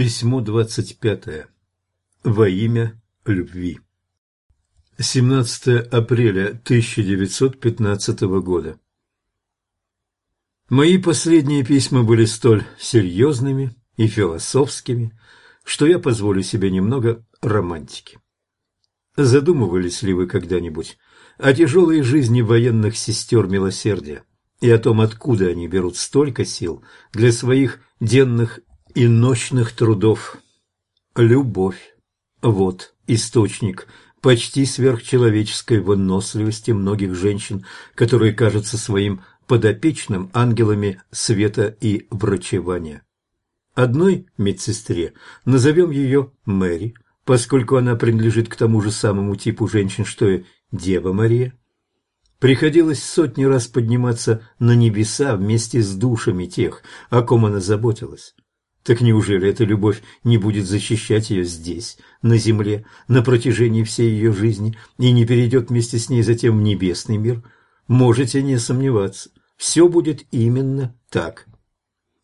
Письмо двадцать пятое. Во имя любви. 17 апреля 1915 года. Мои последние письма были столь серьезными и философскими, что я позволю себе немного романтики. Задумывались ли вы когда-нибудь о тяжелой жизни военных сестер милосердия и о том, откуда они берут столько сил для своих денных и ночных трудов. Любовь. Вот источник почти сверхчеловеческой выносливости многих женщин, которые кажутся своим подопечным ангелами света и врачевания. Одной медсестре, назовем ее Мэри, поскольку она принадлежит к тому же самому типу женщин, что и Дева Мария, приходилось сотни раз подниматься на небеса вместе с душами тех, о ком она заботилась. Так неужели эта любовь не будет защищать ее здесь, на земле, на протяжении всей ее жизни и не перейдет вместе с ней затем в небесный мир? Можете не сомневаться, все будет именно так.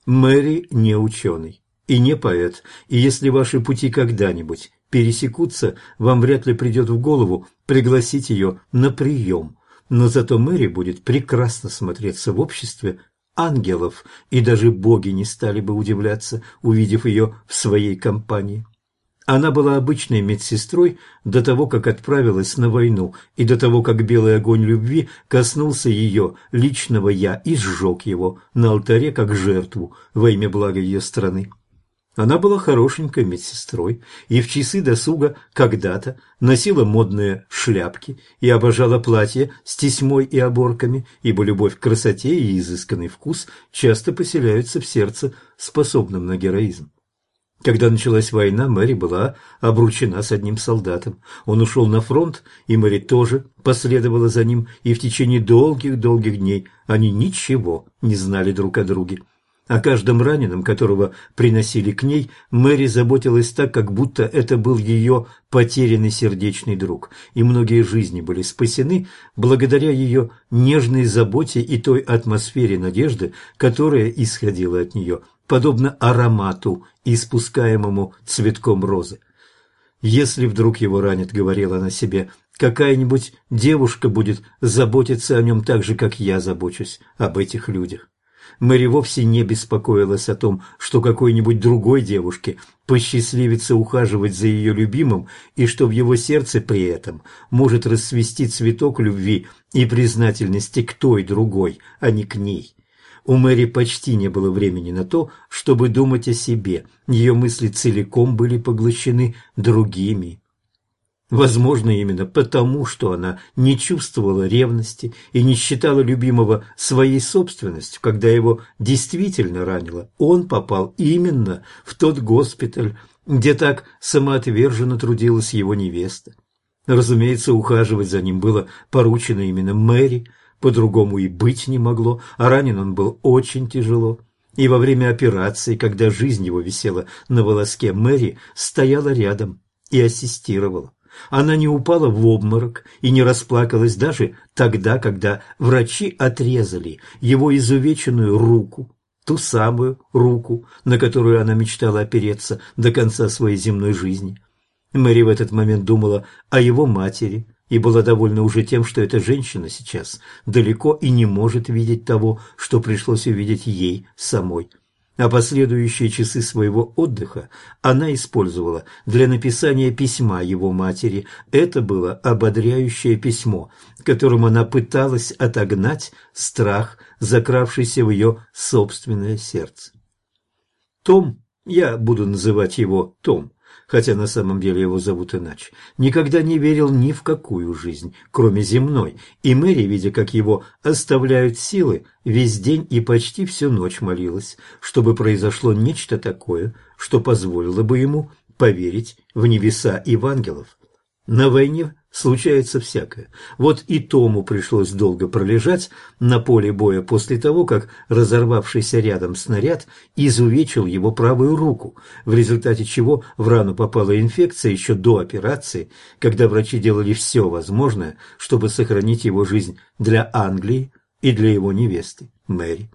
Мэри не ученый и не поэт, и если ваши пути когда-нибудь пересекутся, вам вряд ли придет в голову пригласить ее на прием. Но зато Мэри будет прекрасно смотреться в обществе ангелов, и даже боги не стали бы удивляться, увидев ее в своей компании. Она была обычной медсестрой до того, как отправилась на войну, и до того, как белый огонь любви коснулся ее личного «я» и сжег его на алтаре как жертву во имя блага ее страны. Она была хорошенькой медсестрой и в часы досуга когда-то носила модные шляпки и обожала платья с тесьмой и оборками, ибо любовь к красоте и изысканный вкус часто поселяются в сердце, способном на героизм. Когда началась война, Мэри была обручена с одним солдатом. Он ушел на фронт, и Мэри тоже последовала за ним, и в течение долгих-долгих дней они ничего не знали друг о друге. О каждом раненом, которого приносили к ней, Мэри заботилась так, как будто это был ее потерянный сердечный друг, и многие жизни были спасены благодаря ее нежной заботе и той атмосфере надежды, которая исходила от нее, подобно аромату, испускаемому цветком розы. «Если вдруг его ранят», — говорила она себе, — «какая-нибудь девушка будет заботиться о нем так же, как я забочусь об этих людях». Мэри вовсе не беспокоилась о том, что какой-нибудь другой девушке посчастливится ухаживать за ее любимым, и что в его сердце при этом может расцвести цветок любви и признательности к той другой, а не к ней. У Мэри почти не было времени на то, чтобы думать о себе. Ее мысли целиком были поглощены другими Возможно, именно потому, что она не чувствовала ревности и не считала любимого своей собственностью, когда его действительно ранило, он попал именно в тот госпиталь, где так самоотверженно трудилась его невеста. Разумеется, ухаживать за ним было поручено именно Мэри, по-другому и быть не могло, а ранен он был очень тяжело. И во время операции, когда жизнь его висела на волоске, Мэри стояла рядом и ассистировала. Она не упала в обморок и не расплакалась даже тогда, когда врачи отрезали его изувеченную руку, ту самую руку, на которую она мечтала опереться до конца своей земной жизни. Мэри в этот момент думала о его матери и была довольна уже тем, что эта женщина сейчас далеко и не может видеть того, что пришлось увидеть ей самой а последующие часы своего отдыха она использовала для написания письма его матери. Это было ободряющее письмо, которым она пыталась отогнать страх, закравшийся в ее собственное сердце. Том, я буду называть его Том, хотя на самом деле его зовут иначе, никогда не верил ни в какую жизнь, кроме земной, и Мэри, видя, как его оставляют силы, весь день и почти всю ночь молилась, чтобы произошло нечто такое, что позволило бы ему поверить в небеса и в ангелов. На войне случается всякое. Вот и Тому пришлось долго пролежать на поле боя после того, как разорвавшийся рядом снаряд изувечил его правую руку, в результате чего в рану попала инфекция еще до операции, когда врачи делали все возможное, чтобы сохранить его жизнь для Англии и для его невесты Мэри.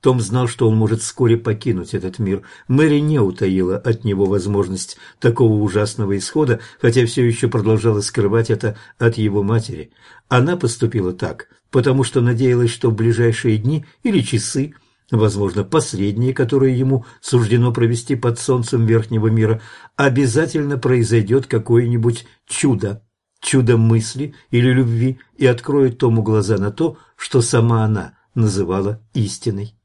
Том знал, что он может вскоре покинуть этот мир. Мэри не утаила от него возможность такого ужасного исхода, хотя все еще продолжала скрывать это от его матери. Она поступила так, потому что надеялась, что в ближайшие дни или часы, возможно, последние, которые ему суждено провести под солнцем верхнего мира, обязательно произойдет какое-нибудь чудо, чудо мысли или любви, и откроет Тому глаза на то, что сама она называла истиной.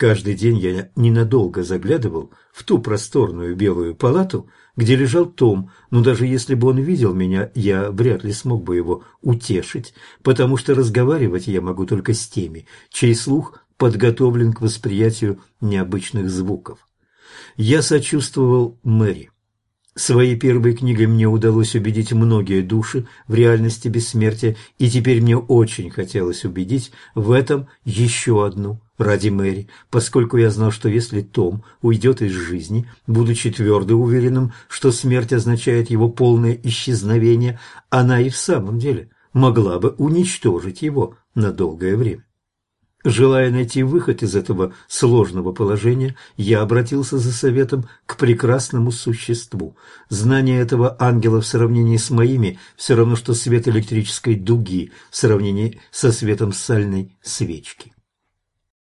Каждый день я ненадолго заглядывал в ту просторную белую палату, где лежал Том, но даже если бы он видел меня, я вряд ли смог бы его утешить, потому что разговаривать я могу только с теми, чей слух подготовлен к восприятию необычных звуков. Я сочувствовал Мэри. Своей первой книгой мне удалось убедить многие души в реальности бессмертия, и теперь мне очень хотелось убедить в этом еще одну, ради Мэри, поскольку я знал, что если Том уйдет из жизни, будучи твердо уверенным, что смерть означает его полное исчезновение, она и в самом деле могла бы уничтожить его на долгое время. Желая найти выход из этого сложного положения, я обратился за советом к прекрасному существу. Знание этого ангела в сравнении с моими все равно, что свет электрической дуги в сравнении со светом сальной свечки.